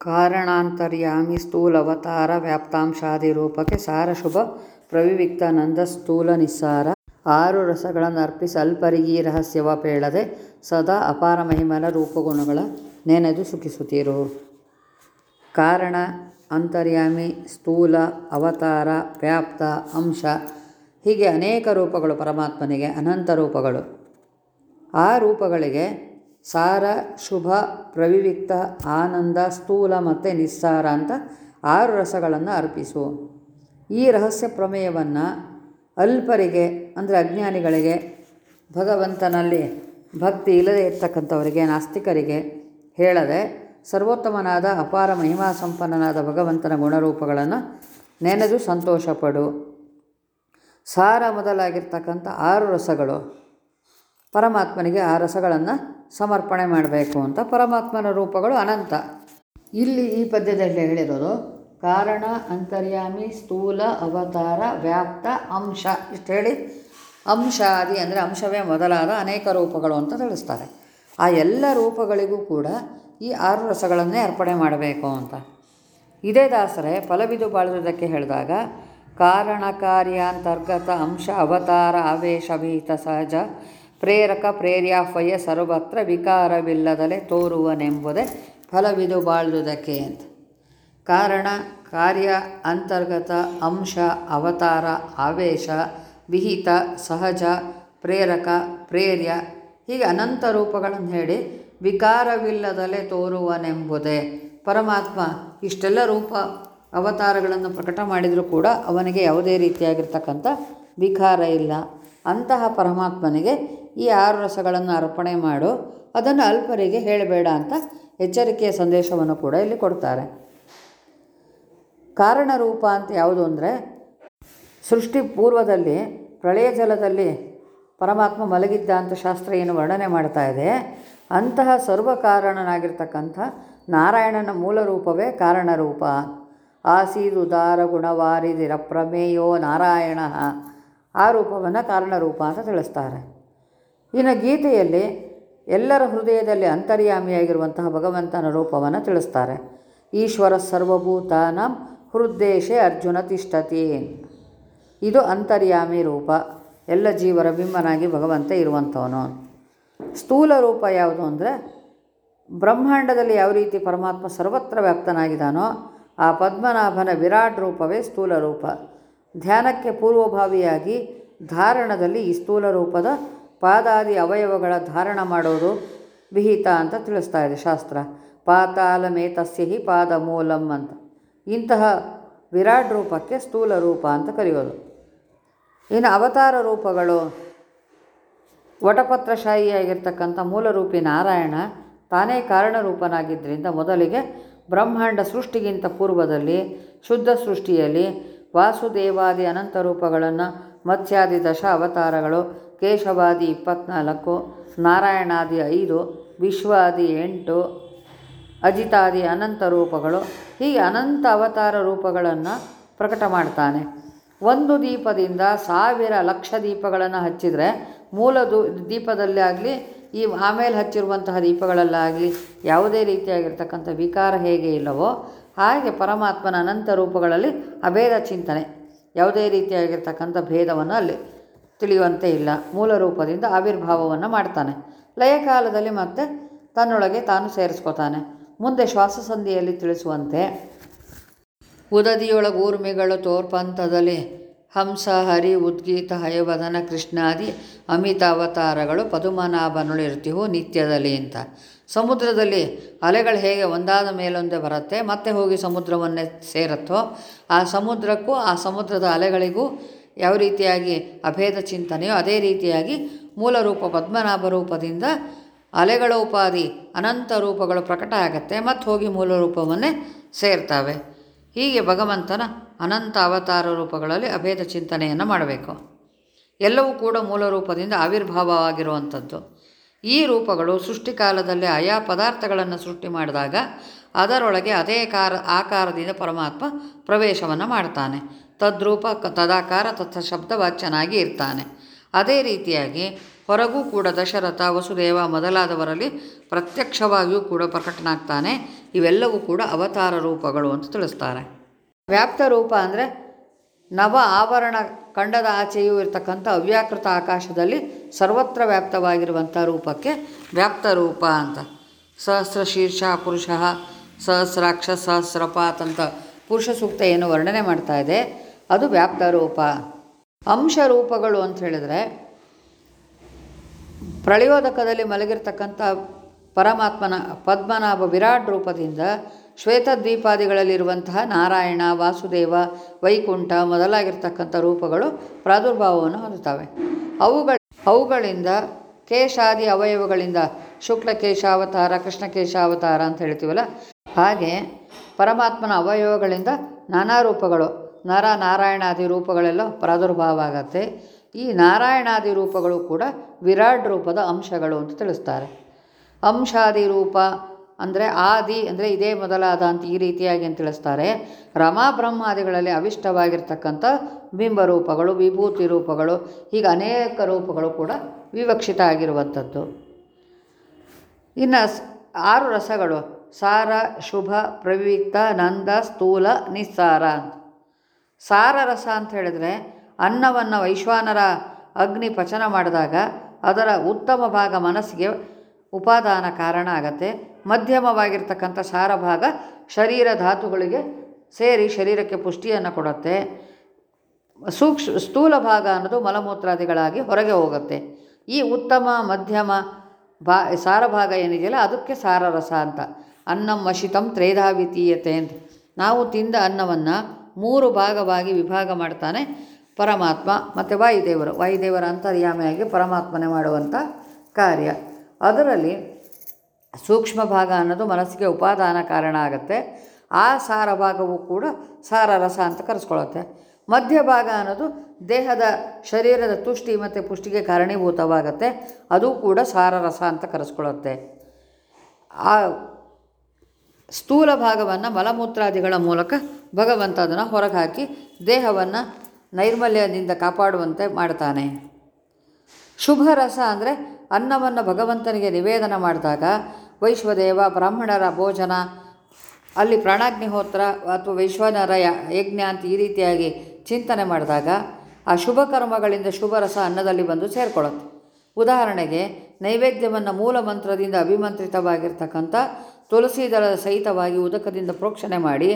ಕಾರಣಾಂತರ್ಯಾಮಿ ಸ್ಥೂಲವತಾರ ವ್ಯಾಪ್ತಾಂಶಾದಿ ರೂಪಕ್ಕೆ ಸಾರ ಶುಭ ಪ್ರವಿವಿಕ್ತಾನಂದ ಸ್ಥೂಲ ನಿಸ್ಸಾರ. ಆರು ರಸಗಳನ್ನು ರಹಸ್ಯವ ಪೇಳದೆ ಸದಾ ಅಪಾರ ಮಹಿಮಲ ರೂಪಗುಣಗಳ ನೆನೆದು ಸುಖಿಸುತ್ತೀರು. ಕಾರಣ, ಅಂತರ್ಯಾಮಿ, ಸ್ಥೂಲ, ಅವತಾರ, ವ್ಯಾಪ್ತ, ಅಂಶ ಹೀಗೆ ಅನೇಕ ರೂಪಗಳು ಪರಮಾತ್ಮನಿಗೆ ಅನಂತ ರೂಪಗಳು. ಆ ರೂಪಗಳಿಗೆ ಸಾರ, ಶುಭ, ಪ್ರವಿವಿಕ್ತ, ಆನಂದ, ಸ್ಥೂಲ ಮತ್ತು ನಿಸ್ಸಾರ ಅಂತ ಆರು ರಸಗಳನ್ನು ಅರ್ಪಿಸು. ಈ ರಹಸ್ಯ ಪ್ರಮೇಯವನ್ನು ಅಲ್ಪರಿಗೆ, ಅಂದರೆ ಅಜ್ಞಾನಿಗಳಿಗೆ, ಭಗವಂತನಲ್ಲಿ ಭಕ್ತಿ ಇಲ್ಲದೆ ಇರ್ತಕ್ಕಂಥವರಿಗೆ, ನಾಸ್ತಿಕರಿಗೆ ಹೇಳದೆ ಸರ್ವೋತ್ತಮನಾದ ಅಪಾರ ಮಹಿಮಾ ಸಂಪನ್ನನಾದ ಭಗವಂತನ ಗುಣರೂಪಗಳನ್ನು ನೆನೆದು ಸಂತೋಷಪಡು. ಸಾರ ಮೊದಲಾಗಿರ್ತಕ್ಕಂಥ ಆರು ರಸಗಳು. ಪರಮಾತ್ಮನಿಗೆ ಆ ರಸಗಳನ್ನು ಸಮರ್ಪಣೆ ಮಾಡಬೇಕು ಅಂತ ಪರಮಾತ್ಮನ ರೂಪಗಳು ಅನಂತ. ಇಲ್ಲಿ ಈ ಪದ್ಯದಲ್ಲಿ ಹೇಳಿರೋದು ಕಾರಣ, ಅಂತರ್ಯಾಮಿ, ಸ್ಥೂಲ, ಅವತಾರ, ವ್ಯಾಪ್ತ, ಅಂಶ. ಇಷ್ಟು ಹೇಳಿ. ಅಂಶಾದಿ ಅಂದರೆ ಅಂಶವೇ ಮೊದಲಾದ ಅನೇಕ ರೂಪಗಳು ಅಂತ ತಿಳಿಸ್ತಾರೆ. ಆ ಎಲ್ಲ ರೂಪಗಳಿಗೂ ಕೂಡ ಈ ಆರು ರಸಗಳನ್ನೇ ಅರ್ಪಣೆ ಮಾಡಬೇಕು ಅಂತ. ಇದೇ ದಾಸರೇ, ಫಲವಿದು ಬಾಳುವುದಕ್ಕೆ ಹೇಳಿದಾಗ ಕಾರಣ ಕಾರ್ಯಾಂತರ್ಗತ ಅಂಶ, ಅವತಾರ, ಆವೇಶ, ಭೀತ, ಸಹಜ ಪ್ರೇರಕ ಪ್ರೇರ್ಯಾಫಯ ಸರ್ವತ್ರ ವಿಕಾರವಿಲ್ಲದಲೆ ತೋರುವನೆಂಬುದೇ ಫಲವಿದು ಬಾಳುವುದಕ್ಕೆ ಅಂತ. ಕಾರಣ, ಕಾರ್ಯ, ಅಂತರ್ಗತ, ಅಂಶ, ಅವತಾರ, ಆವೇಶ, ವಿಹಿತ, ಸಹಜ, ಪ್ರೇರಕ, ಪ್ರೇರ್ಯ ಹೀಗೆ ಅನಂತ ರೂಪಗಳನ್ನು ಹೇಳಿ ವಿಕಾರವಿಲ್ಲದಲೆ ತೋರುವನೆಂಬುದೇ ಪರಮಾತ್ಮ ಇಷ್ಟೆಲ್ಲ ರೂಪ ಅವತಾರಗಳನ್ನು ಪ್ರಕಟ ಮಾಡಿದರೂ ಕೂಡ ಅವನಿಗೆ ಯಾವುದೇ ರೀತಿಯಾಗಿರ್ತಕ್ಕಂಥ ವಿಕಾರ ಇಲ್ಲ. ಅಂತಹ ಪರಮಾತ್ಮನಿಗೆ ಈ ಆರು ರಸಗಳನ್ನು ಅರ್ಪಣೆ ಮಾಡು. ಅದನ್ನು ಅಲ್ಪರಿಗೆ ಹೇಳಬೇಡ ಅಂತ ಎಚ್ಚರಿಕೆಯ ಸಂದೇಶವನ್ನು ಕೂಡ ಇಲ್ಲಿ ಕೊಡ್ತಾರೆ. ಕಾರಣ ರೂಪ ಅಂತ ಯಾವುದು ಅಂದರೆ, ಸೃಷ್ಟಿ ಪೂರ್ವದಲ್ಲಿ, ಪ್ರಳಯ ಜಲದಲ್ಲಿ ಪರಮಾತ್ಮ ಮಲಗಿದ್ದ ಅಂತ ಶಾಸ್ತ್ರ ಏನು ವರ್ಣನೆ ಮಾಡ್ತಾ ಇದೆ. ಅಂತಹ ಸರ್ವಕಾರಣನಾಗಿರ್ತಕ್ಕಂಥ ನಾರಾಯಣನ ಮೂಲ ರೂಪವೇ ಕಾರಣರೂಪ. ಆಸೀದುದಾರ ಗುಣವಾರಿದಿರ ಪ್ರಮೇಯೋ ನಾರಾಯಣ. ಆ ರೂಪವನ್ನು ಕಾರಣರೂಪ ಅಂತ ತಿಳಿಸ್ತಾರೆ. ಇನ್ನು ಗೀತೆಯಲ್ಲಿ ಎಲ್ಲರ ಹೃದಯದಲ್ಲಿ ಅಂತರ್ಯಾಮಿಯಾಗಿರುವಂತಹ ಭಗವಂತನ ರೂಪವನ್ನು ತಿಳಿಸ್ತಾರೆ. ಈಶ್ವರ ಸರ್ವಭೂತಾನ ಹೃದ್ದೇಶೆ ಅರ್ಜುನ ತಿಷ್ಠತಿ ಇದು ಅಂತರ್ಯಾಮಿ ರೂಪ. ಎಲ್ಲ ಜೀವರ ಬಿಂಬನಾಗಿ ಭಗವಂತ ಇರುವಂಥವನು. ಸ್ಥೂಲ ರೂಪ ಯಾವುದು ಅಂದರೆ ಬ್ರಹ್ಮಾಂಡದಲ್ಲಿ ಯಾವ ರೀತಿ ಪರಮಾತ್ಮ ಸರ್ವತ್ರ ವ್ಯಾಪ್ತನಾಗಿದ್ದಾನೋ ಆ ಪದ್ಮನಾಭನ ವಿರಾಟ್ ರೂಪವೇ ಸ್ಥೂಲ ರೂಪ. ಧ್ಯಾನಕ್ಕೆ ಪೂರ್ವಭಾವಿಯಾಗಿ ಧಾರಣದಲ್ಲಿ ಈ ಸ್ಥೂಲ ರೂಪದ ಪಾದಾದಿ ಅವಯವಗಳ ಧಾರಣ ಮಾಡೋದು ವಿಹಿತ ಅಂತ ತಿಳಿಸ್ತಾ ಇದೆ ಶಾಸ್ತ್ರ. ಪಾತಾಲಮೇ ತಸ್ಯಹಿ ಪಾದ ಮೂಲಂ ಅಂತ. ಇಂತಹ ವಿರಾಟ್ ರೂಪಕ್ಕೆ ಸ್ಥೂಲ ರೂಪ ಅಂತ ಕರೆಯೋದು. ಇನ್ನು ಅವತಾರ ರೂಪಗಳು ವಟಪತ್ರಶಾಹಿಯಾಗಿರ್ತಕ್ಕಂಥ ಮೂಲರೂಪಿ ನಾರಾಯಣ ತಾನೇ ಕಾರಣರೂಪನಾಗಿದ್ದರಿಂದ ಮೊದಲಿಗೆ ಬ್ರಹ್ಮಾಂಡ ಸೃಷ್ಟಿಗಿಂತ ಪೂರ್ವದಲ್ಲಿ, ಶುದ್ಧ ಸೃಷ್ಟಿಯಲ್ಲಿ ವಾಸುದೇವಾದಿ ಅನಂತ ರೂಪಗಳನ್ನು ಮತ್ಸ್ಯಾದಿ ದಶ ಅವತಾರಗಳು ಕೇಶವಾದಿ ಇಪ್ಪತ್ನಾಲ್ಕು, ನಾರಾಯಣಾದಿ ಐದು, ವಿಶ್ವಾದಿ ಎಂಟು, ಅಜಿತಾದಿ ಅನಂತ ರೂಪಗಳು. ಹೀಗೆ ಅನಂತ ಅವತಾರ ರೂಪಗಳನ್ನು ಪ್ರಕಟ ಮಾಡ್ತಾನೆ. ಒಂದು ದೀಪದಿಂದ ಸಾವಿರ ಲಕ್ಷ ದೀಪಗಳನ್ನು ಹಚ್ಚಿದರೆ ಮೂಲ ದೀಪದಲ್ಲಿ ಆಗಲಿ, ಈ ಆಮೇಲೆ ಹಚ್ಚಿರುವಂತಹ ದೀಪಗಳಲ್ಲಾಗಲಿ ಯಾವುದೇ ರೀತಿಯಾಗಿರ್ತಕ್ಕಂಥ ವಿಕಾರ ಹೇಗೆ ಇಲ್ಲವೋ ಹಾಗೆ ಪರಮಾತ್ಮನ ಅನಂತ ರೂಪಗಳಲ್ಲಿ ಅಭೇದ ಚಿಂತನೆ, ಯಾವುದೇ ರೀತಿಯಾಗಿರ್ತಕ್ಕಂಥ ಭೇದವನ್ನು ಅಲ್ಲಿ. ತಿಳಿಯುವಂತೆ ಇಲ್ಲ. ಮೂಲ ರೂಪದಿಂದ ಆವಿರ್ಭಾವವನ್ನು ಮಾಡ್ತಾನೆ. ಲಯಕಾಲದಲ್ಲಿ ಮತ್ತೆ ತನ್ನೊಳಗೆ ತಾನು ಸೇರಿಸ್ಕೋತಾನೆ. ಮುಂದೆ ಶ್ವಾಸಸಂಧಿಯಲ್ಲಿ ತಿಳಿಸುವಂತೆ ಉದದಿಯೊಳಗೂರ್ಮಿಗಳು ತೋರ್ಪಂಥದಲ್ಲಿ ಹಂಸ, ಹರಿ, ಉದ್ಗೀತ, ಹಯವದನ, ಕೃಷ್ಣಾದಿ, ಅಮಿತ ಅವತಾರಗಳು ಪದುಮನಾಭನುಳಿರ್ತಿವು ನಿತ್ಯದಲ್ಲಿ ಅಂತ. ಸಮುದ್ರದಲ್ಲಿ ಅಲೆಗಳು ಹೇಗೆ ಒಂದಾದ ಮೇಲೊಂದೇ ಬರುತ್ತೆ, ಮತ್ತೆ ಹೋಗಿ ಸಮುದ್ರವನ್ನೇ ಸೇರತ್ತೋ, ಆ ಸಮುದ್ರಕ್ಕೂ ಆ ಸಮುದ್ರದ ಅಲೆಗಳಿಗೂ ಯಾವ ರೀತಿಯಾಗಿ ಅಭೇದ ಚಿಂತನೆಯೋ ಅದೇ ರೀತಿಯಾಗಿ ಮೂಲರೂಪ ಪದ್ಮನಾಭ ರೂಪದಿಂದ ಅಲೆಗಳ ಉಪಾಧಿ ಅನಂತ ರೂಪಗಳು ಪ್ರಕಟ ಆಗುತ್ತೆ ಮತ್ತು ಹೋಗಿ ಮೂಲ ರೂಪವನ್ನೇ ಸೇರ್ತವೆ. ಹೀಗೆ ಭಗವಂತನ ಅನಂತ ಅವತಾರ ರೂಪಗಳಲ್ಲಿ ಅಭೇದ ಚಿಂತನೆಯನ್ನು ಮಾಡಬೇಕು. ಎಲ್ಲವೂ ಕೂಡ ಮೂಲ ರೂಪದಿಂದ ಆವಿರ್ಭಾವವಾಗಿರುವಂಥದ್ದು. ಈ ರೂಪಗಳು ಸೃಷ್ಟಿಕಾಲದಲ್ಲಿ ಆಯಾ ಪದಾರ್ಥಗಳನ್ನು ಸೃಷ್ಟಿ ಮಾಡಿದಾಗ ಅದರೊಳಗೆ ಅದೇ ಕಾರ, ಆಕಾರದಿಂದ ಪರಮಾತ್ಮ ಪ್ರವೇಶವನ್ನು ಮಾಡ್ತಾನೆ. ತದ್ರೂಪ ತದಾಕಾರ ತಥ ಶಬ್ದವಾಚ್ಯನಾಗಿ ಇರ್ತಾನೆ. ಅದೇ ರೀತಿಯಾಗಿ ಹೊರಗೂ ಕೂಡ ದಶರಥ, ವಸುದೇವ ಮೊದಲಾದವರಲ್ಲಿ ಪ್ರತ್ಯಕ್ಷವಾಗಿಯೂ ಕೂಡ ಪ್ರಕಟನಾಗ್ತಾನೆ. ಇವೆಲ್ಲವೂ ಕೂಡ ಅವತಾರ ರೂಪಗಳು ಅಂತ ತಿಳಿಸ್ತಾರೆ. ವ್ಯಾಪ್ತ ರೂಪ ಅಂದರೆ ನವ ಆವರಣ ಖಂಡದ ಆಚೆಯೂ ಇರತಕ್ಕಂಥ ಅವ್ಯಾಕೃತ ಆಕಾಶದಲ್ಲಿ ಸರ್ವತ್ರ ವ್ಯಾಪ್ತವಾಗಿರುವಂಥ ರೂಪಕ್ಕೆ ವ್ಯಾಪ್ತ ರೂಪ ಅಂತ. ಸಹಸ್ರ ಶೀರ್ಷ ಪುರುಷ, ಸಹಸ್ರಾಕ್ಷ ಸಹಸ್ರಪಾತ್ ಅಂತ ಪುರುಷ ಸೂಕ್ತ ಏನು ವರ್ಣನೆ ಮಾಡ್ತಾ ಇದೆ. ಅದು ವ್ಯಾಪ್ತ ರೂಪ ಅಂಶ ರೂಪಗಳು ಅಂತ ಹೇಳಿದರೆ, ಪ್ರಳಯೋದಕದಲ್ಲಿ ಮಲಗಿರ್ತಕ್ಕಂಥ ಪರಮಾತ್ಮನ ಪದ್ಮನಾಭ ವಿರಾಟ್ ರೂಪದಿಂದ ಶ್ವೇತದ್ವೀಪಾದಿಗಳಲ್ಲಿರುವಂತಹ ನಾರಾಯಣ, ವಾಸುದೇವ, ವೈಕುಂಠ ಮೊದಲಾಗಿರ್ತಕ್ಕಂಥ ರೂಪಗಳು ಪ್ರಾದುರ್ಭಾವವನ್ನು ಹೊಂದುತ್ತವೆ. ಅವುಗಳ, ಅವುಗಳಿಂದ ಕೇಶಾದಿ ಅವಯವಗಳಿಂದ ಶುಕ್ಲ ಕೇಶಾವತಾರ ಕೃಷ್ಣ ಕೇಶಾವತಾರ ಅಂತ ಹೇಳ್ತೀವಲ್ಲ, ಹಾಗೆ ಪರಮಾತ್ಮನ ಅವಯವಗಳಿಂದ ನಾನಾ ರೂಪಗಳು ನರ ನಾರಾಯಣಾದಿ ರೂಪಗಳೆಲ್ಲ ಪ್ರಾದುರ್ಭಾವ ಆಗತ್ತೆ. ಈ ನಾರಾಯಣಾದಿ ರೂಪಗಳು ಕೂಡ ವಿರಾಟ್ ರೂಪದ ಅಂಶಗಳು ಅಂತ ತಿಳಿಸ್ತಾರೆ. ಅಂಶಾದಿ ರೂಪ ಅಂದರೆ ಆದಿ ಅಂದರೆ ಇದೇ ಮೊದಲಾದ ಅಂತ ಈ ರೀತಿಯಾಗಿ ಅಂತ ತಿಳಿಸ್ತಾರೆ. ರಮಾ ಬ್ರಹ್ಮಾದಿಗಳಲ್ಲಿ ಅವಿಷ್ಟವಾಗಿರ್ತಕ್ಕಂಥ ಬಿಂಬರೂಪಗಳು ವಿಭೂತಿ ರೂಪಗಳು, ಹೀಗೆ ಅನೇಕ ರೂಪಗಳು ಕೂಡ ವಿವಕ್ಷಿತ ಆಗಿರುವಂಥದ್ದು. ಇನ್ನು ಆರು ರಸಗಳು, ಸಾರ, ಶುಭ ಪ್ರವಿಕ್ತ ನಂದ, ಸ್ಥೂಲ, ನಿಸ್ಸಾರ ಅಂತ. ಸಾರ ರಸ ಅಂತ ಹೇಳಿದ್ರೆ ಅನ್ನವನ್ನು ವೈಶ್ವಾನರ ಅಗ್ನಿ ಪಚನ ಮಾಡಿದಾಗ ಅದರ ಉತ್ತಮ ಭಾಗ ಮನಸ್ಸಿಗೆ ಉಪಾದಾನ ಕಾರಣ ಆಗತ್ತೆ. ಮಧ್ಯಮವಾಗಿರ್ತಕ್ಕಂಥ ಸಾರ ಭಾಗ ಶರೀರ ಧಾತುಗಳಿಗೆ ಸೇರಿ ಶರೀರಕ್ಕೆ ಪುಷ್ಟಿಯನ್ನು ಕೊಡುತ್ತೆ. ಸೂಕ್ಷ ಸ್ಥೂಲ ಭಾಗ ಅನ್ನೋದು ಮಲಮೂತ್ರಾದಿಗಳಾಗಿ ಹೊರಗೆ ಹೋಗುತ್ತೆ. ಈ ಉತ್ತಮ, ಮಧ್ಯಮ ಭಾ ಸಾರ ಭಾಗ ಏನಿದೆಯಲ್ಲ ಅದಕ್ಕೆ ಸಾರರಸ ಅಂತ. ಅನ್ನಂ ಮಶಿತಂ ತ್ರೇಧಾವಿತೀಯತೆ ಅಂತ. ನಾವು ತಿಂದ ಅನ್ನವನ್ನು ಮೂರು ಭಾಗವಾಗಿ ವಿಭಾಗ ಮಾಡ್ತಾನೆ ಪರಮಾತ್ಮ ಮತ್ತು ವಾಯುದೇವರು. ವಾಯುದೇವರ ಅಂತರ್ಯಾಮಿಯಾಗಿ ಪರಮಾತ್ಮನೆ ಮಾಡುವಂಥ ಕಾರ್ಯ. ಅದರಲ್ಲಿ ಸೂಕ್ಷ್ಮ ಭಾಗ ಅನ್ನೋದು ಮನಸ್ಸಿಗೆ ಉಪಾದಾನ ಕಾರಣ ಆಗುತ್ತೆ. ಆ ಸಾರ ಭಾಗವು ಕೂಡ ಸಾರ ರಸ ಅಂತ ಕರೆಸ್ಕೊಳ್ಳುತ್ತೆ ಮಧ್ಯಭಾಗ ಅನ್ನೋದು ದೇಹದ ಶರೀರದ ತುಷ್ಟಿ ಮತ್ತು ಪುಷ್ಟಿಗೆ ಕಾರಣೀಭೂತವಾಗುತ್ತೆ. ಅದು ಕೂಡ ಸಾರರಸ ಅಂತ ಕರೆಸ್ಕೊಳ್ಳುತ್ತೆ ಆ ಸ್ಥೂಲ ಭಾಗವನ್ನು ಮಲಮೂತ್ರಾದಿಗಳ ಮೂಲಕ ಭಗವಂತ ಅದನ್ನು ಹೊರಗೆ ಹಾಕಿ ದೇಹವನ್ನು ನೈರ್ಮಲ್ಯದಿಂದ ಕಾಪಾಡುವಂತೆ ಮಾಡ್ತಾನೆ. ಶುಭ ರಸ ಅಂದರೆ ಅನ್ನವನ್ನು ಭಗವಂತನಿಗೆ ನಿವೇದನ ಮಾಡಿದಾಗ ವೈಶ್ವದೇವ, ಬ್ರಾಹ್ಮಣರ ಭೋಜನ, ಅಲ್ಲಿ ಪ್ರಾಣಾಗ್ನಿಹೋತ್ರ ಅಥವಾ ವೈಶ್ವನರ ಯಜ್ಞ ಅಂತ ಈ ರೀತಿಯಾಗಿ ಚಿಂತನೆ ಮಾಡಿದಾಗ ಆ ಶುಭ ಕರ್ಮಗಳಿಂದ ಶುಭ ಅನ್ನದಲ್ಲಿ ಬಂದು ಸೇರಿಕೊಳ್ಳುತ್ತೆ. ಉದಾಹರಣೆಗೆ ನೈವೇದ್ಯವನ್ನು ಮೂಲ ಮಂತ್ರದಿಂದ ಅಭಿಮಂತ್ರಿತವಾಗಿರ್ತಕ್ಕಂಥ ತುಳಸಿ ದಳದ ಸಹಿತವಾಗಿ ಉದಕದಿಂದ ಪ್ರೋಕ್ಷಣೆ ಮಾಡಿ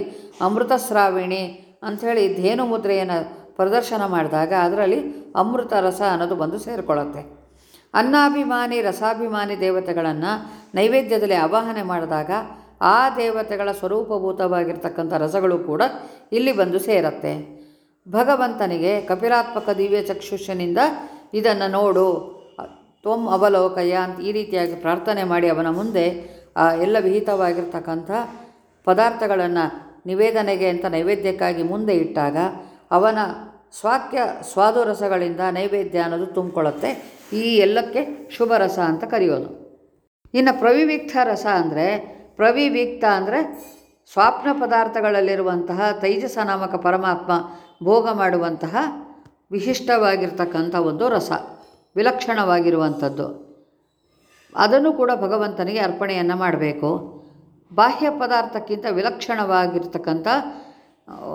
ಅಮೃತ ಸ್ರಾವಿಣಿ ಅಂಥೇಳಿ ಧೇನು ಮುದ್ರೆಯನ್ನು ಪ್ರದರ್ಶನ ಮಾಡಿದಾಗ ಅದರಲ್ಲಿ ಅಮೃತ ರಸ ಅನ್ನೋದು ಬಂದು ಸೇರಿಕೊಳ್ಳುತ್ತೆ. ಅನ್ನಾಭಿಮಾನಿ, ರಸಾಭಿಮಾನಿ ದೇವತೆಗಳನ್ನು ನೈವೇದ್ಯದಲ್ಲಿ ಆವಾಹನೆ ಮಾಡಿದಾಗ ಆ ದೇವತೆಗಳ ಸ್ವರೂಪಭೂತವಾಗಿರ್ತಕ್ಕಂಥ ರಸಗಳು ಕೂಡ ಇಲ್ಲಿ ಬಂದು ಸೇರತ್ತೆ. ಭಗವಂತನಿಗೆ ಕಪಿಲಾತ್ಮಕ ದಿವ್ಯ ಚಕ್ಷುಷನಿಂದ ಇದನ್ನು ನೋಡು ತ್ವಂ ಅವಲೋಕಯ ಅಂತ ಈ ರೀತಿಯಾಗಿ ಪ್ರಾರ್ಥನೆ ಮಾಡಿ ಅವನ ಮುಂದೆ ಎಲ್ಲ ವಿಹಿತವಾಗಿರ್ತಕ್ಕಂಥ ಪದಾರ್ಥಗಳನ್ನು ನಿವೇದನೆಗೆ ಅಂತ ನೈವೇದ್ಯಕ್ಕಾಗಿ ಮುಂದೆ ಇಟ್ಟಾಗ ಅವನ ಸ್ವಾಕ್ಯ ಸ್ವಾದುರಸಗಳಿಂದ ನೈವೇದ್ಯ ಅನ್ನೋದು ತುಂಬಿಕೊಳ್ಳುತ್ತೆ. ಈ ಎಲ್ಲಕ್ಕೆ ಶುಭ ರಸ ಅಂತ ಕರೆಯೋದು. ಇನ್ನು ಪ್ರವಿವಿಕ್ತ ರಸ ಅಂದರೆ, ಪ್ರವಿವಿಕ್ತ ಅಂದರೆ ಸ್ವಾಪ್ನ ಪದಾರ್ಥಗಳಲ್ಲಿರುವಂತಹ ತೈಜಸ ನಾಮಕ ಪರಮಾತ್ಮ ಭೋಗ ಮಾಡುವಂತಹ ವಿಶಿಷ್ಟವಾಗಿರ್ತಕ್ಕಂಥ ಒಂದು ರಸ, ವಿಲಕ್ಷಣವಾಗಿರುವಂಥದ್ದು. ಅದನ್ನು ಕೂಡ ಭಗವಂತನಿಗೆ ಅರ್ಪಣೆಯನ್ನು ಮಾಡಬೇಕು. ಬಾಹ್ಯ ಪದಾರ್ಥಕ್ಕಿಂತ ವಿಲಕ್ಷಣವಾಗಿರ್ತಕ್ಕಂಥ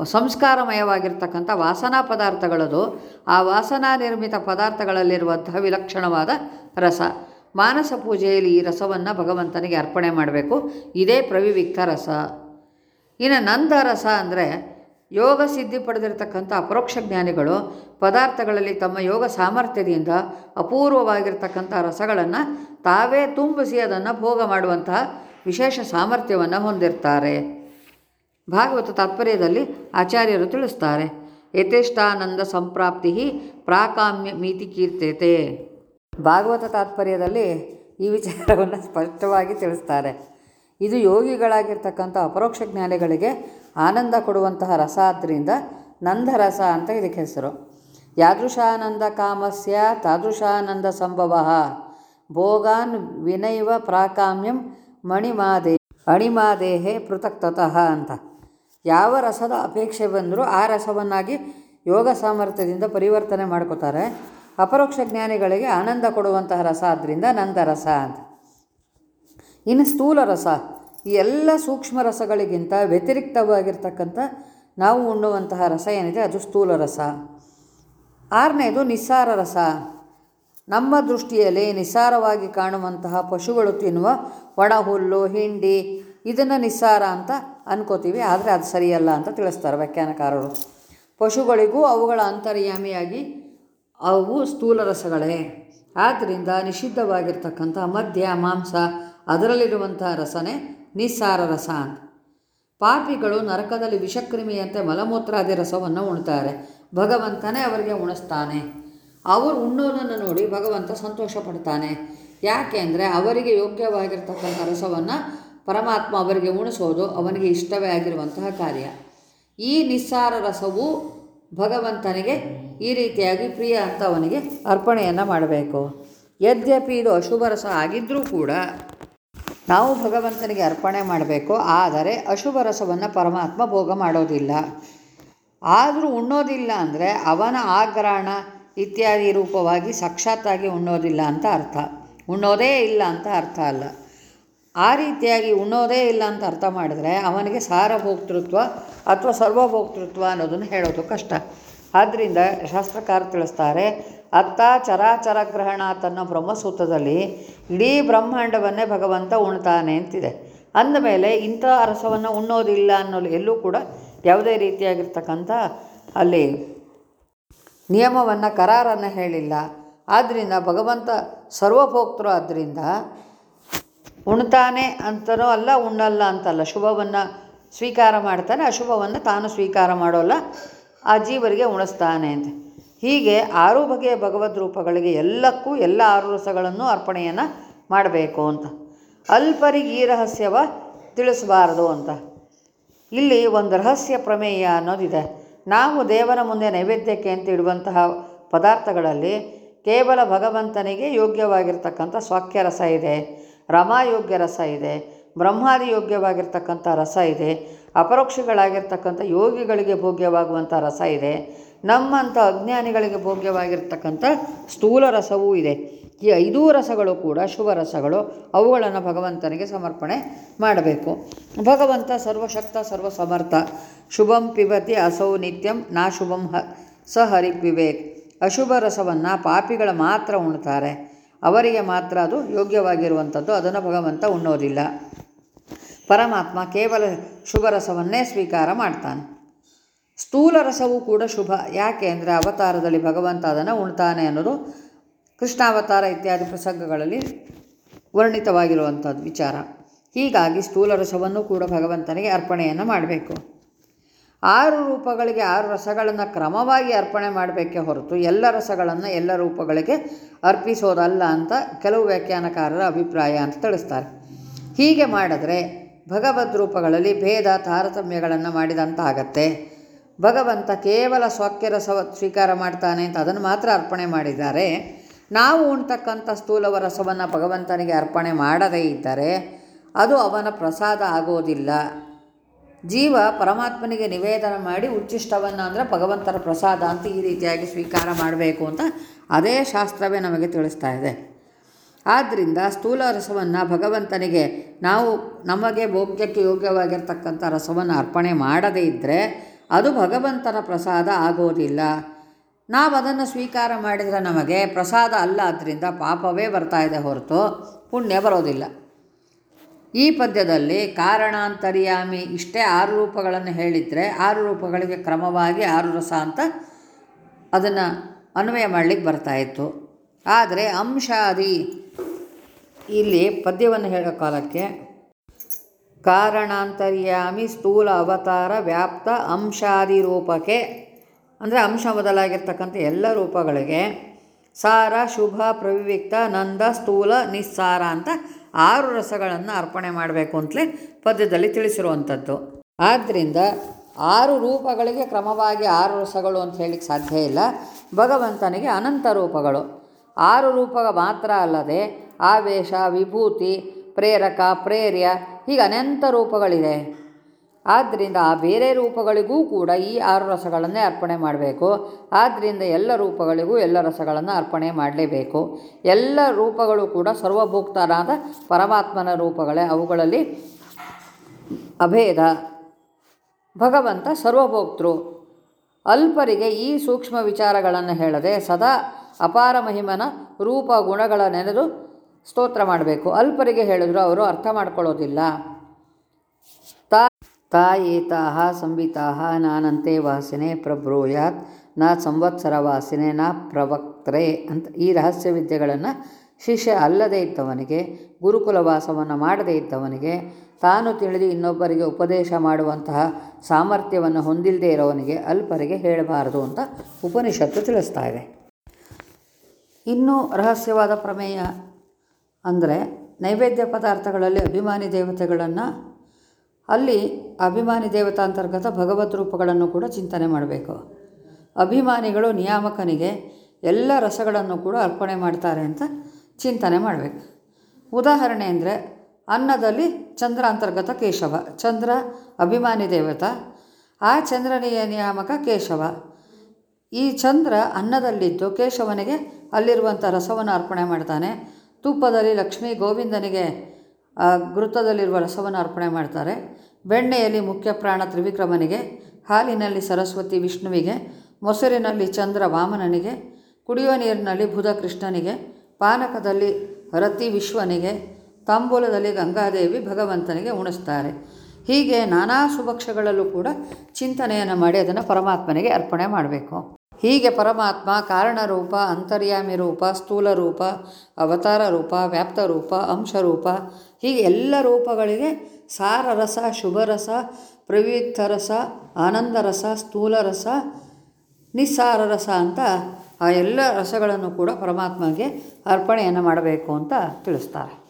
ಸಂಸ್ಕಾರಮಯವಾಗಿರ್ತಕ್ಕಂಥ ವಾಸನಾ ಪದಾರ್ಥಗಳದು. ಆ ವಾಸನಾ ನಿರ್ಮಿತ ಪದಾರ್ಥಗಳಲ್ಲಿರುವಂತಹ ವಿಲಕ್ಷಣವಾದ ರಸ. ಮಾನಸ ಪೂಜೆಯಲ್ಲಿ ಈ ರಸವನ್ನು ಭಗವಂತನಿಗೆ ಅರ್ಪಣೆ ಮಾಡಬೇಕು. ಇದೇ ಪ್ರವಿವಿಕ್ತ ರಸ. ಇನ್ನು ನಂದ ರಸ ಅಂದರೆ ಯೋಗ ಸಿದ್ಧಿ ಪಡೆದಿರತಕ್ಕಂಥ ಅಪರೋಕ್ಷ ಜ್ಞಾನಿಗಳು ಪದಾರ್ಥಗಳಲ್ಲಿ ತಮ್ಮ ಯೋಗ ಸಾಮರ್ಥ್ಯದಿಂದ ಅಪೂರ್ವವಾಗಿರ್ತಕ್ಕಂಥ ರಸಗಳನ್ನು ತಾವೇ ತುಂಬಿಸಿ ಅದನ್ನು ಭೋಗ ಮಾಡುವಂತಹ ವಿಶೇಷ ಸಾಮರ್ಥ್ಯವನ್ನು ಹೊಂದಿರ್ತಾರೆ. ಭಾಗವತ ತಾತ್ಪರ್ಯದಲ್ಲಿ ಆಚಾರ್ಯರು ತಿಳಿಸ್ತಾರೆ, ಯಥೇಷ್ಟಾನಂದ ಸಂಪ್ರಾಪ್ತಿ ಪ್ರಾಕಾಮ್ಯ ಮೀತಿ ಕೀರ್ತೈತೆ. ಭಾಗವತ ತಾತ್ಪರ್ಯದಲ್ಲಿ ಈ ವಿಚಾರವನ್ನು ಸ್ಪಷ್ಟವಾಗಿ ತಿಳಿಸ್ತಾರೆ. ಇದು ಯೋಗಿಗಳಾಗಿರ್ತಕ್ಕಂಥ ಅಪರೋಕ್ಷ ಜ್ಞಾನಿಗಳಿಗೆ ಆನಂದ ಕೊಡುವಂತಹ ರಸ ಆದ್ದರಿಂದ ನಂದರಸ ಅಂತ ಇದಕ್ಕೆ ಹೆಸರು. ಯಾದೃಶಾನಂದ ಕಾಮಸ್ಯ ತಾದೃಶಾನಂದ ಸಂಭವ. ಭೋಗಾನ್ ವಿನೈವ ಪ್ರಾಕಾಮ್ಯಂ ಮಣಿಮಾದೇ ಅಣಿಮಾದೇಹೆ ಪೃಥಕ್ತತಃ ಅಂತ. ಯಾವ ರಸದ ಅಪೇಕ್ಷೆ ಬಂದರೂ ಆ ರಸವನ್ನಾಗಿ ಯೋಗ ಸಾಮರ್ಥ್ಯದಿಂದ ಪರಿವರ್ತನೆ ಮಾಡ್ಕೋತಾರೆ. ಅಪರೋಕ್ಷ ಜ್ಞಾನಿಗಳಿಗೆ ಆನಂದ ಕೊಡುವಂತಹ ರಸ ಆದ್ದರಿಂದ ನಂದರಸ ಅಂತ. ಇನ್ನು ಸ್ಥೂಲ ರಸ. ಈ ಎಲ್ಲ ಸೂಕ್ಷ್ಮ ರಸಗಳಿಗಿಂತ ವ್ಯತಿರಿಕ್ತವಾಗಿರ್ತಕ್ಕಂಥ ನಾವು ಉಣ್ಣುವಂತಹ ರಸ ಏನಿದೆ ಅದು ಸ್ಥೂಲ ರಸ. ಆರನೇದು ನಿಸ್ಸಾರ ರಸ. ನಮ್ಮ ದೃಷ್ಟಿಯಲ್ಲಿ ನಿಸ್ಸಾರವಾಗಿ ಕಾಣುವಂತಹ ಪಶುಗಳು ತಿನ್ನುವ ಒಣಹುಲ್ಲು ಹಿಂಡಿ ಇದನ್ನು ನಿಸ್ಸಾರ ಅಂತ ಅನ್ಕೋತೀವಿ, ಆದರೆ ಅದು ಸರಿಯಲ್ಲ ಅಂತ ತಿಳಿಸ್ತಾರೆ ವ್ಯಾಖ್ಯಾನಕಾರರು. ಪಶುಗಳಿಗೂ ಅವುಗಳ ಅಂತರ್ಯಾಮಿಯಾಗಿ ಅವು ಸ್ಥೂಲ ರಸಗಳೇ. ಆದ್ದರಿಂದ ನಿಷಿದ್ಧವಾಗಿರ್ತಕ್ಕಂಥ ಮದ್ಯ, ಮಾಂಸ ಅದರಲ್ಲಿರುವಂತಹ ರಸನೇ ನಿಸ್ಸಾರ ರಸ ಅಂತ. ಪಾಪಿಗಳು ನರಕದಲ್ಲಿ ವಿಷಕ್ರಿಮಿಯಂತೆ ಮಲಮೂತ್ರಾದಿ ರಸವನ್ನು ಉಣ್ತಾರೆ. ಭಗವಂತನೇ ಅವರಿಗೆ ಉಣಿಸ್ತಾನೆ. ಅವರು ಉಣ್ಣೋದನ್ನು ನೋಡಿ ಭಗವಂತ ಸಂತೋಷ ಪಡ್ತಾನೆ ಯಾಕೆ ಅಂದರೆ ಅವರಿಗೆ ಯೋಗ್ಯವಾಗಿರ್ತಕ್ಕಂಥ ರಸವನ್ನು ಪರಮಾತ್ಮ ಅವರಿಗೆ ಉಣಿಸೋದು ಅವನಿಗೆ ಇಷ್ಟವೇ ಆಗಿರುವಂತಹ ಕಾರ್ಯ. ಈ ನಿಸ್ಸಾರ ರಸವು ಭಗವಂತನಿಗೆ ಈ ರೀತಿಯಾಗಿ ಪ್ರಿಯ ಅಂತ ಅವನಿಗೆ ಅರ್ಪಣೆಯನ್ನು ಮಾಡಬೇಕು. ಯದ್ಯಪಿ ಇದು ಅಶುಭ ರಸ ಆಗಿದ್ದರೂ ಕೂಡ ನಾವು ಭಗವಂತನಿಗೆ ಅರ್ಪಣೆ ಮಾಡಬೇಕು, ಆದರೆ ಅಶುಭ ರಸವನ್ನು ಪರಮಾತ್ಮ ಭೋಗ ಮಾಡೋದಿಲ್ಲ. ಆದರೂ ಉಣ್ಣೋದಿಲ್ಲ ಅಂದರೆ ಅವನ ಆಗ್ರಹಣ ಇತ್ಯಾದಿ ರೂಪವಾಗಿ ಸಾಕ್ಷಾತ್ತಾಗಿ ಉಣ್ಣೋದಿಲ್ಲ ಅಂತ ಅರ್ಥ. ಉಣ್ಣೋದೇ ಇಲ್ಲ ಅಂತ ಅರ್ಥ ಅಲ್ಲ. ಆ ರೀತಿಯಾಗಿ ಉಣ್ಣೋದೇ ಇಲ್ಲ ಅಂತ ಅರ್ಥ ಮಾಡಿದ್ರೆ ಅವನಿಗೆ ಸಾರಭೋಕ್ತೃತ್ವ ಅಥವಾ ಸರ್ವಭೋಕ್ತೃತ್ವ ಅನ್ನೋದನ್ನು ಹೇಳೋದು ಕಷ್ಟ. ಆದ್ದರಿಂದ ಶಾಸ್ತ್ರಕಾರ ತಿಳಿಸ್ತಾರೆ, ಅತ್ತ ಚರಾಚರ ಗ್ರಹಣ ತನ್ನ ಬ್ರಹ್ಮಸೂತ್ರದಲ್ಲಿ ಇಡೀ ಬ್ರಹ್ಮಾಂಡವನ್ನೇ ಭಗವಂತ ಉಣ್ತಾನೆ ಅಂತಿದೆ. ಅಂದಮೇಲೆ ಇಂಥ ಅರಸವನ್ನು ಉಣ್ಣೋದಿಲ್ಲ ಅನ್ನೋ ಎಲ್ಲೂ ಕೂಡ ಯಾವುದೇ ರೀತಿಯಾಗಿರ್ತಕ್ಕಂಥ ಅಲ್ಲಿ ನಿಯಮವನ್ನು ಕರಾರನ್ನು ಹೇಳಿಲ್ಲ. ಆದ್ದರಿಂದ ಭಗವಂತ ಸರ್ವಭೋಕ್ತರು ಆದ್ದರಿಂದ ಉಣ್ತಾನೆ ಅಂತನೋ ಅಲ್ಲ ಉಣ್ಣಲ್ಲ ಅಂತಲ್ಲ, ಶುಭವನ್ನು ಸ್ವೀಕಾರ ಮಾಡ್ತಾನೆ, ಅಶುಭವನ್ನು ತಾನು ಸ್ವೀಕಾರ ಮಾಡೋಲ್ಲ. ಆ ಜೀವರಿಗೆ ಉಣಿಸ್ತಾನೆ ಅಂತ. ಹೀಗೆ ಆರು ಬಗೆಯ ಭಗವದ್ ರೂಪಗಳಿಗೆ ಎಲ್ಲಕ್ಕೂ ಎಲ್ಲ ಆರು ರಸಗಳನ್ನು ಅರ್ಪಣೆಯನ್ನು ಮಾಡಬೇಕು ಅಂತ. ಅಲ್ಪರಿಗೆ ಈ ರಹಸ್ಯವ ತಿಳಿಸಬಾರದು ಅಂತ. ಇಲ್ಲಿ ಒಂದು ರಹಸ್ಯ ಪ್ರಮೇಯ ಅನ್ನೋದಿದೆ. ನಾವು ದೇವರ ಮುಂದೆ ನೈವೇದ್ಯಕ್ಕೆ ಅಂತ ಇಡುವಂತಹ ಪದಾರ್ಥಗಳಲ್ಲಿ ಕೇವಲ ಭಗವಂತನಿಗೆ ಯೋಗ್ಯವಾಗಿರ್ತಕ್ಕಂಥ ಸ್ವಾಕ್ಯ ರಸ ಇದೆ ರಮಾಯೋಗ್ಯ ರಸ ಇದೆ, ಬ್ರಹ್ಮಾದಿ ಯೋಗ್ಯವಾಗಿರ್ತಕ್ಕಂಥ ರಸ ಇದೆ ಅಪರೋಕ್ಷಗಳಾಗಿರ್ತಕ್ಕಂಥ ಯೋಗಿಗಳಿಗೆ ಭೋಗ್ಯವಾಗುವಂಥ ರಸ ಇದೆ. ನಮ್ಮಂಥ ಅಜ್ಞಾನಿಗಳಿಗೆ ಭೋಗ್ಯವಾಗಿರ್ತಕ್ಕಂಥ ಸ್ಥೂಲ ರಸವೂ ಇದೆ. ಈ ಐದೂ ರಸಗಳು ಕೂಡ ಶುಭ ರಸಗಳು. ಅವುಗಳನ್ನು ಭಗವಂತನಿಗೆ ಸಮರ್ಪಣೆ ಮಾಡಬೇಕು. ಭಗವಂತ ಸರ್ವಶಕ್ತ, ಸರ್ವಸಮರ್ಥ. ಶುಭಂ ಪಿಬತಿ ಅಸೌ ನಿತ್ಯಂ, ನಾ ಶುಭಂ ಹ, ಸ ಹರಿ ಅಶುಭ ರಸವನ್ನು ಪಾಪಿಗಳು ಮಾತ್ರ ಉಣ್ತಾರೆ. ಅವರಿಗೆ ಮಾತ್ರ ಅದು ಯೋಗ್ಯವಾಗಿರುವಂಥದ್ದು. ಅದನ್ನು ಭಗವಂತ ಉಣ್ಣೋದಿಲ್ಲ. ಪರಮಾತ್ಮ ಕೇವಲ ಶುಭರಸವನ್ನೇ ಸ್ವೀಕಾರ ಮಾಡ್ತಾನೆ. ಸ್ಥೂಲ ರಸವೂ ಕೂಡ ಶುಭ. ಯಾಕೆ ಅಂದರೆ ಅವತಾರದಲ್ಲಿ ಭಗವಂತ ಅದನ್ನು ಉಣ್ತಾನೆ ಅನ್ನೋದು ಕೃಷ್ಣಾವತಾರ ಇತ್ಯಾದಿ ಪ್ರಸಂಗಗಳಲ್ಲಿ ವರ್ಣಿತವಾಗಿರುವಂಥದ್ದು ವಿಚಾರ. ಹೀಗಾಗಿ ಸ್ಥೂಲ ರಸವನ್ನು ಕೂಡ ಭಗವಂತನಿಗೆ ಅರ್ಪಣೆಯನ್ನು ಮಾಡಬೇಕು. ಆರು ರೂಪಗಳಿಗೆ ಆರು ರಸಗಳನ್ನು ಕ್ರಮವಾಗಿ ಅರ್ಪಣೆ ಮಾಡಬೇಕೇ ಹೊರತು ಎಲ್ಲ ರಸಗಳನ್ನು ಎಲ್ಲ ರೂಪಗಳಿಗೆ ಅರ್ಪಿಸೋದಲ್ಲ ಅಂತ ಕೆಲವು ವ್ಯಾಖ್ಯಾನಕಾರರ ಅಭಿಪ್ರಾಯ ಅಂತ ತಿಳಿಸ್ತಾರೆ. ಹೀಗೆ ಮಾಡಿದ್ರೆ ಭಗವದ್ ರೂಪಗಳಲ್ಲಿ ಭೇದ ತಾರತಮ್ಯಗಳನ್ನು ಮಾಡಿದಂತಾಗತ್ತೆ. ಭಗವಂತ ಕೇವಲ ಸ್ವಕ್ಯ ರಸ ಸ್ವೀಕಾರ ಮಾಡ್ತಾನೆ ಅಂತ ಅದನ್ನು ಮಾತ್ರ ಅರ್ಪಣೆ ಮಾಡಿದ್ದಾರೆ. ನಾವು ಉಣ್ತಕ್ಕಂಥ ಸ್ಥೂಲವ ರಸವನ್ನು ಭಗವಂತನಿಗೆ ಅರ್ಪಣೆ ಮಾಡದೇ ಇದ್ದರೆ ಅದು ಅವನ ಪ್ರಸಾದ ಆಗೋದಿಲ್ಲ. ಜೀವ ಪರಮಾತ್ಮನಿಗೆ ನಿವೇದನ ಮಾಡಿ ಉಚ್ಚಿಷ್ಟವನ್ನು ಅಂದರೆ ಭಗವಂತನ ಪ್ರಸಾದ ಅಂತ ಈ ರೀತಿಯಾಗಿ ಸ್ವೀಕಾರ ಮಾಡಬೇಕು ಅಂತ ಅದೇ ಶಾಸ್ತ್ರವೇ ನಮಗೆ ತಿಳಿಸ್ತಾ ಇದೆ. ಆದ್ದರಿಂದ ಸ್ಥೂಲ ರಸವನ್ನು ಭಗವಂತನಿಗೆ ನಾವು ನಮಗೆ ಭೋಗ್ಯಕ್ಕೆ ಯೋಗ್ಯವಾಗಿರ್ತಕ್ಕಂಥ ರಸವನ್ನು ಅರ್ಪಣೆ ಮಾಡದೇ ಇದ್ದರೆ ಅದು ಭಗವಂತನ ಪ್ರಸಾದ ಆಗೋದಿಲ್ಲ. ನಾವು ಅದನ್ನು ಸ್ವೀಕಾರ ಮಾಡಿದರೆ ನಮಗೆ ಪ್ರಸಾದ ಅಲ್ಲ ಆದ್ದರಿಂದ ಪಾಪವೇ ಬರ್ತಾ ಇದೆ ಹೊರತು ಪುಣ್ಯ ಬರೋದಿಲ್ಲ. ಈ ಪದ್ಯದಲ್ಲಿ ಕಾರಣಾಂತರ್ಯಾಮಿ ಇಷ್ಟೇ ಆರು ರೂಪಗಳನ್ನು ಹೇಳಿದರೆ ಆರು ರೂಪಗಳಿಗೆ ಕ್ರಮವಾಗಿ ಆರು ರಸ ಅಂತ ಅದನ್ನು ಅನ್ವಯ ಮಾಡಲಿಕ್ಕೆ ಬರ್ತಾಯಿತ್ತು ಆದರೆ ಅಂಶಾದಿ. ಇಲ್ಲಿ ಪದ್ಯವನ್ನು ಹೇಳೋ ಕಾಲಕ್ಕೆ ಕಾರಣಾಂತರ್ಯಾಮಿ ಸ್ಥೂಲ ಅವತಾರ ವ್ಯಾಪ್ತ ಅಂಶಾದಿ ರೂಪಕ್ಕೆ, ಅಂದರೆ ಅಂಶ ಬದಲಾಗಿರ್ತಕ್ಕಂಥ ಎಲ್ಲ ರೂಪಗಳಿಗೆ ಸಾರ, ಶುಭ, ಪ್ರವಿವಿಕ್ತ, ನಂದ, ಸ್ಥೂಲ, ನಿಸ್ಸಾರ ಅಂತ ಆರು ರಸಗಳನ್ನು ಅರ್ಪಣೆ ಮಾಡಬೇಕು ಅಂತಲೇ ಪದ್ಯದಲ್ಲಿ ತಿಳಿಸಿರುವಂಥದ್ದು. ಆದ್ದರಿಂದ ಆರು ರೂಪಗಳಿಗೆ ಕ್ರಮವಾಗಿ ಆರು ರಸಗಳು ಅಂತ ಹೇಳಲಿಕ್ಕೆ ಸಾಧ್ಯ ಇಲ್ಲ. ಭಗವಂತನಿಗೆ ಅನಂತ ರೂಪಗಳು. ಆರು ರೂಪ ಮಾತ್ರ ಅಲ್ಲದೆ ಆವೇಶ, ವಿಭೂತಿ, ಪ್ರೇರಕ, ಪ್ರೇರ್ಯ, ಹೀಗೆ ಅನಂತ ರೂಪಗಳಿದೆ. ಆದ್ದರಿಂದ ಆ ಬೇರೆ ರೂಪಗಳಿಗೂ ಕೂಡ ಈ ಆರು ರಸಗಳನ್ನೇ ಅರ್ಪಣೆ ಮಾಡಬೇಕು. ಆದ್ದರಿಂದ ಎಲ್ಲ ರೂಪಗಳಿಗೂ ಎಲ್ಲ ರಸಗಳನ್ನು ಅರ್ಪಣೆ ಮಾಡಲೇಬೇಕು. ಎಲ್ಲ ರೂಪಗಳು ಕೂಡ ಸರ್ವಭೋಕ್ತರಾದ ಪರಮಾತ್ಮನ ರೂಪಗಳೇ. ಅವುಗಳಲ್ಲಿ ಅಭೇದ, ಭಗವಂತ ಸರ್ವಭೋಕ್ತೃ. ಅಲ್ಪರಿಗೆ ಈ ಸೂಕ್ಷ್ಮ ವಿಚಾರಗಳನ್ನು ಹೇಳದೆ ಸದಾ ಅಪಾರ ಮಹಿಮನ ರೂಪ ಗುಣಗಳ ನೆನೆದು ಸ್ತೋತ್ರ ಮಾಡಬೇಕು. ಅಲ್ಪರಿಗೆ ಹೇಳಿದ್ರು, ಅವರು ಅರ್ಥ ಮಾಡ್ಕೊಳ್ಳೋದಿಲ್ಲ. ತಾ ತಾಯೇತಾಹ ಸಂವಿತಾಹ, ನಾನಂತೆ ವಾಸಿನೇ ಪ್ರಬ್ರೂಯಾತ್, ನಾ ಸಂವತ್ಸರ ವಾಸಿನೇ, ನಾ ಪ್ರವಕ್ತ್ರೆ ಅಂತ ಈ ರಹಸ್ಯ ವಿದ್ಯೆಗಳನ್ನು ಶಿಷ್ಯ ಅಲ್ಲದೇ ಇದ್ದವನಿಗೆ, ಗುರುಕುಲ ವಾಸವನ್ನು ಮಾಡದೇ ಇದ್ದವನಿಗೆ, ತಾನು ತಿಳಿದು ಇನ್ನೊಬ್ಬರಿಗೆ ಉಪದೇಶ ಮಾಡುವಂತಹ ಸಾಮರ್ಥ್ಯವನ್ನು ಹೊಂದಿಲ್ಲದೇ ಇರೋವನಿಗೆ ಅಲ್ಪರಿಗೆ ಹೇಳಬಾರದು ಅಂತ ಉಪನಿಷತ್ತು ತಿಳಿಸ್ತಾ ಇದೆ. ಇನ್ನೂ ರಹಸ್ಯವಾದ ಪ್ರಮೇಯ ಅಂದರೆ ನೈವೇದ್ಯ ಪದಾರ್ಥಗಳಲ್ಲಿ ಅಭಿಮಾನಿ ದೇವತೆಗಳನ್ನು, ಅಲ್ಲಿ ಅಭಿಮಾನಿ ದೇವತಾಂತರ್ಗತ ಭಗವದ್ ರೂಪಗಳನ್ನು ಕೂಡ ಚಿಂತನೆ ಮಾಡಬೇಕು. ಅಭಿಮಾನಿಗಳು ನಿಯಾಮಕನಿಗೆ ಎಲ್ಲ ರಸಗಳನ್ನು ಕೂಡ ಅರ್ಪಣೆ ಮಾಡ್ತಾರೆ ಅಂತ ಚಿಂತನೆ ಮಾಡಬೇಕು. ಉದಾಹರಣೆ ಅಂದರೆ ಅನ್ನದಲ್ಲಿ ಚಂದ್ರ ಅಂತರ್ಗತ ಕೇಶವ, ಚಂದ್ರ ಅಭಿಮಾನಿ ದೇವತ, ಆ ಚಂದ್ರನಿಯ ನಿಯಾಮಕ ಕೇಶವ. ಈ ಚಂದ್ರ ಅನ್ನದಲ್ಲಿದ್ದು ಕೇಶವನಿಗೆ ಅಲ್ಲಿರುವಂಥ ರಸವನ್ನು ಅರ್ಪಣೆ ಮಾಡ್ತಾನೆ. ತುಪ್ಪದಲ್ಲಿ ಲಕ್ಷ್ಮೀ ಗೋವಿಂದನಿಗೆ ಘೃತದಲ್ಲಿರುವ ರಸವನ್ನು ಅರ್ಪಣೆ ಮಾಡ್ತಾರೆ. ಬೆಣ್ಣೆಯಲ್ಲಿ ಮುಖ್ಯ ಪ್ರಾಣ ತ್ರಿವಿಕ್ರಮನಿಗೆ, ಹಾಲಿನಲ್ಲಿ ಸರಸ್ವತಿ ವಿಷ್ಣುವಿಗೆ, ಮೊಸರಿನಲ್ಲಿ ಚಂದ್ರ ವಾಮನನಿಗೆ, ಕುಡಿಯುವ ನೀರಿನಲ್ಲಿ ಬುಧ ಕೃಷ್ಣನಿಗೆ ಪಾನಕದಲ್ಲಿ ರತಿ ವಿಶ್ವನಿಗೆ, ತಾಂಬೂಲದಲ್ಲಿ ಗಂಗಾದೇವಿ ಭಗವಂತನಿಗೆ ಉಣಿಸ್ತಾರೆ. ಹೀಗೆ ನಾನಾ ಸುಭಕ್ಷಗಳಲ್ಲೂ ಕೂಡ ಚಿಂತನೆಯನ್ನು ಮಾಡಿ ಅದನ್ನು ಪರಮಾತ್ಮನಿಗೆ ಅರ್ಪಣೆ ಮಾಡಬೇಕು. ಹೀಗೆ ಪರಮಾತ್ಮ ಕಾರಣರೂಪ, ಅಂತರ್ಯಾಮಿ ರೂಪ, ಸ್ಥೂಲ ರೂಪ, ಅವತಾರ ರೂಪ, ವ್ಯಾಪ್ತ ರೂಪ ಅಂಶರೂಪ ಹೀಗೆ ಎಲ್ಲ ರೂಪಗಳಿಗೆ ಸಾರರಸ, ಶುಭರಸ ಪ್ರವೀತ್ತರಸ ಆನಂದರಸ, ಸ್ಥೂಲರಸ, ನಿಸ್ಸಾರರಸ ಅಂತ ಆ ಎಲ್ಲ ರಸಗಳನ್ನು ಕೂಡ ಪರಮಾತ್ಮಗೆ ಅರ್ಪಣೆಯನ್ನು ಮಾಡಬೇಕು ಅಂತ ತಿಳಿಸ್ತಾರೆ.